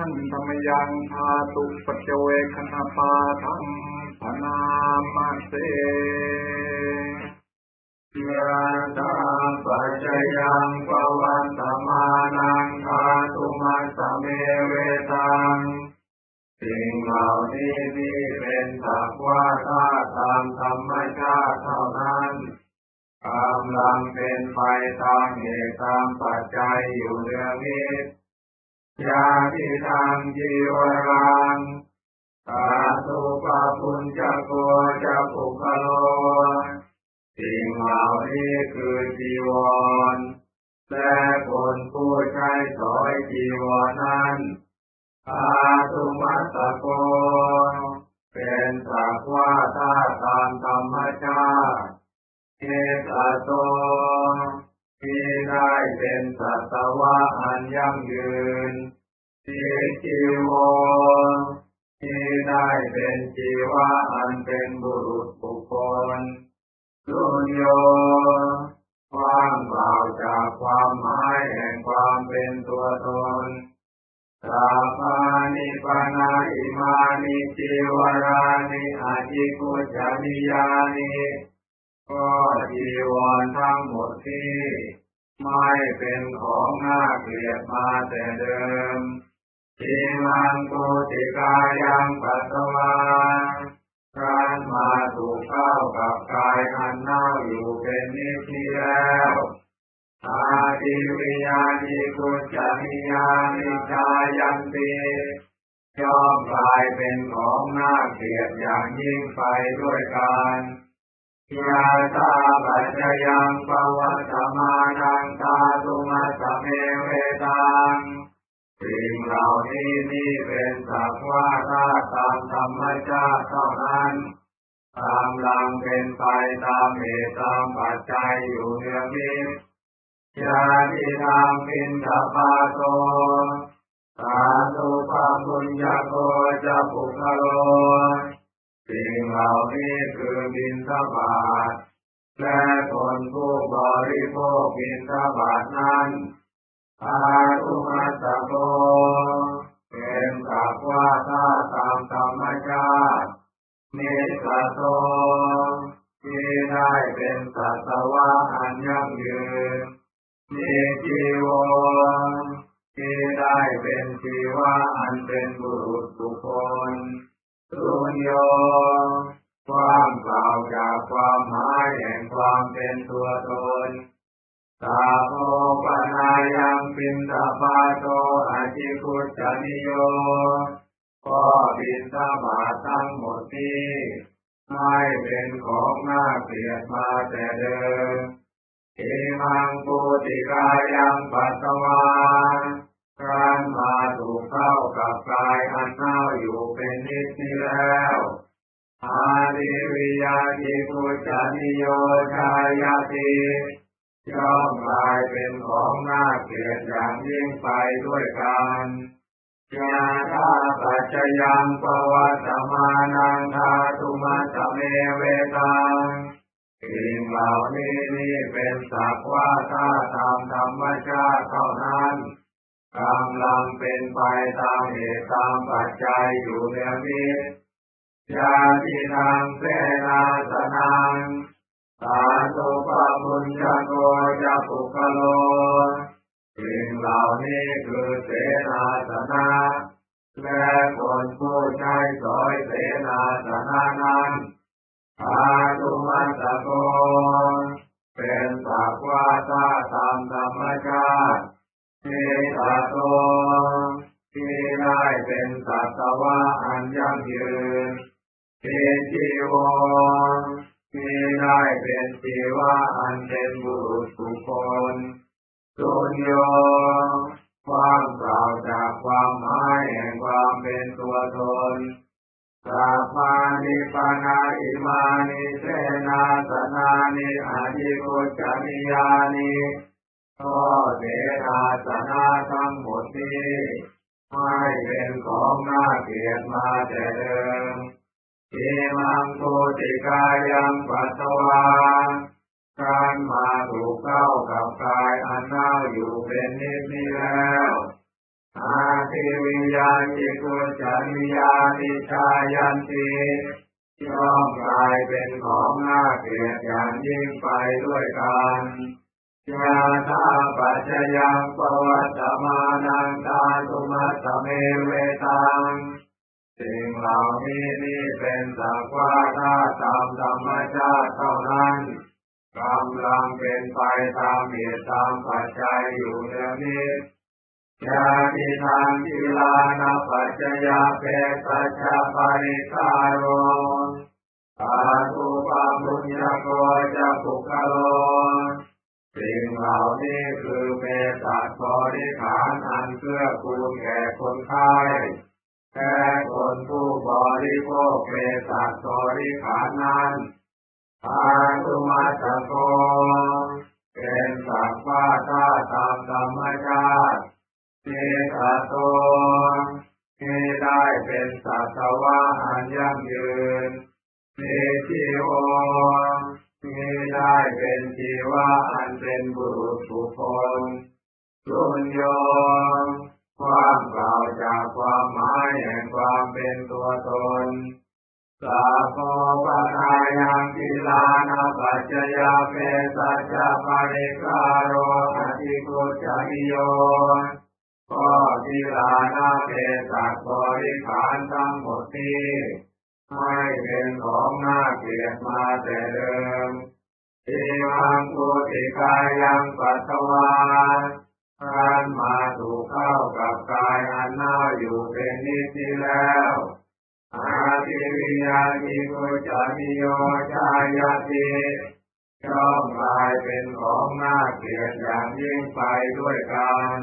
ท่านธรรมยังทาตุปัจเวคณปาทังพนามาเสยะตาปัจจยังปวันตมานังทาตุมาสเมเวตังสิ่งเหล่านี้นี่เป็นสักว่าถ้าตามธรรมชาติเท่านั้นกำลังเป็นไปตามเหตุตามปัจจัยอยู่เรื่องนี้ ยาทิทางจีวรังสาธุปะปุญจโกจะปุคโลสิ่งเหล่านี้คือจีวร และคนผู้ใช้สอยจีวรนั้นอาตุมัตตโก เป็นสักว่าถ้าตามธรรมชาติเอตโต ได้เป็นสัตวะอันยั่งยืนที่จีวรที่ได้เป็นจีวะอันเป็นบุรุษบุคคลสุญโยว่างเปล่าจากความหมายแห่งความเป็นตัวตนสาภานิปานาอิมานิจิวรานิอาจิกุจานิยานิก็จีวรทั้งหมดที่ ไม่เป็นของน่าเกลียดมาแต่เดิมทีมังโกติกายังปัสสวาการมาถูกเข้ากับกายอันเน่าอยู่เป็นนิพพิแล้วอาติวิญาณิกุจานิยานิชายันติย่อมกลายเป็นของน่าเกลียดอย่างยิ่งไปด้วยกัน ยาตาปัจจยังปวัตมานังตาตุมัสเมเวตังสิ่งเหล่านี้นี่เป็นสักว่าถ้าตามธรรมชาติเท่านั้น ตามลังเป็นไปตามเหตุตามปัจจัยอยู่เรื่องนี้ยาทิทางปินทปาโตสาธุปะปุญญโกจะปุคโล สิ่งเหล่านี้คือบินทบาทและคนผู้บริโภคบินทบาทนั้นอาตุมัตโกเป็นสักว่าถ้าตามธรรมชาติเมตโตที่ได้เป็นสัตวะอันยั่งยืนมีจีวที่ได้เป็นชีวะอันเป็นบุรุษบุคคล สุญโยความเปล่าจากความหมายแห่งความเป็นตัวตนตาโพปนายังปินตาปาโตอาจิคุจานิโยก็บินตาบาทั้งหมดนี้ไม่เป็นของน่าเกลียดมาแต่เดิมเอมังปุติกายังปัสสวาการมาถูกเข้ากับกายอันน่า อยู่เป็นนิดนี้แล้วอาดิวิยาจิกุจานิโยชายาติย่อมกลายเป็นของน่าเกลียดอย่างยิ่งไปด้วยกันยาธาปัจจยังปวัตมานังทาตุมัสเมเวตังสิ่งเหล่านี้นี่เป็นสักว่าถ้าตามธรรมชาติเท่านั้น กำลังเป็นไปตามเหตุตามปัจจัยอยู่เรื่องนี้ยาทิทางเสนาสนังสาธุปปุญญโกจะปุคโลสิ่งเหล่านี้คือเสนาสนะและคนผู้ใช้สอยเสนาสนะนั้นอาตุมัตตโกเป็นสักว่าถ้าตามธรรมชาติเทตโต วะอันยั่งยืนเทจีวรที่ได้เป็นชีวะอันเป็นบุรุษบุคคลสุญโยความเปล่าจากความหมายแห่งความเป็นตัวตนสัพพานิปานาอิมานิเสนาสนานิอาจิโกจานิยานิก็เสนาสนาทั้งหมดนี้ ไม่เป็นของน่าเกลียดมาแต่เดิมอิมังโกติกายังปัสสวาการมาถูกเข้ากับกายอันเน่าอยู่เป็นนิดนี้แล้วอาทติวิญญาณิกุจาริยาติชายันติย่อมกลายเป็นของน่าเกลียดอย่างยิ่งไปด้วยกัน ยาธาปัจจยังปวัตมานังตาตุมัตเมเวตังสิ่งเหล่านี้นี่เป็นสักว่าถ้าตามธรรมชาติเท่านั้นกำลังเป็นไปตามเหตุตามปัจจัยอยู่เดี๋ยวนี้ยาติทางกิลานาปัจจยาเปสัจจปริคารโรอาตุปามุญญโกจะปุคโล สิ่งเหล่านี้คือเมตตาบริขารอันเพื่อคูณแก่คนไข้แค่คนผู้บริโภคเมตตาบริขารนั้นอาตุมาตโกเป็นสัพพะธาตามธรรมชาติเจตโตมิได้เป็นสัตวะอันยั่งยืนนิชชีโว มิได้เป็นชีวะอันเป็นบุรุษบุคคลสุญโญ ว่างเปล่าจากความหมายแห่งความเป็นตัวตนสัพโพ ปะนายัง คิลานะปัจจะยะเภสัชชะปะริกขาโรอะชิคุจฉะนีโยก็กิลานาเปสัจบริขารทั้งหมดนี้ไม่เป็นของน่าเกลียดมาแต่เดิม อิมังโกติกายังปัสสวาท่านมาถูกเข้ากับกายอันน่าอยู่เป็นนิจแล้วอาทิวิญญาณิโกจามิโยชายาติย่อมกลายเป็นของน่าเกลียดอย่างยิ่งไปด้วยกัน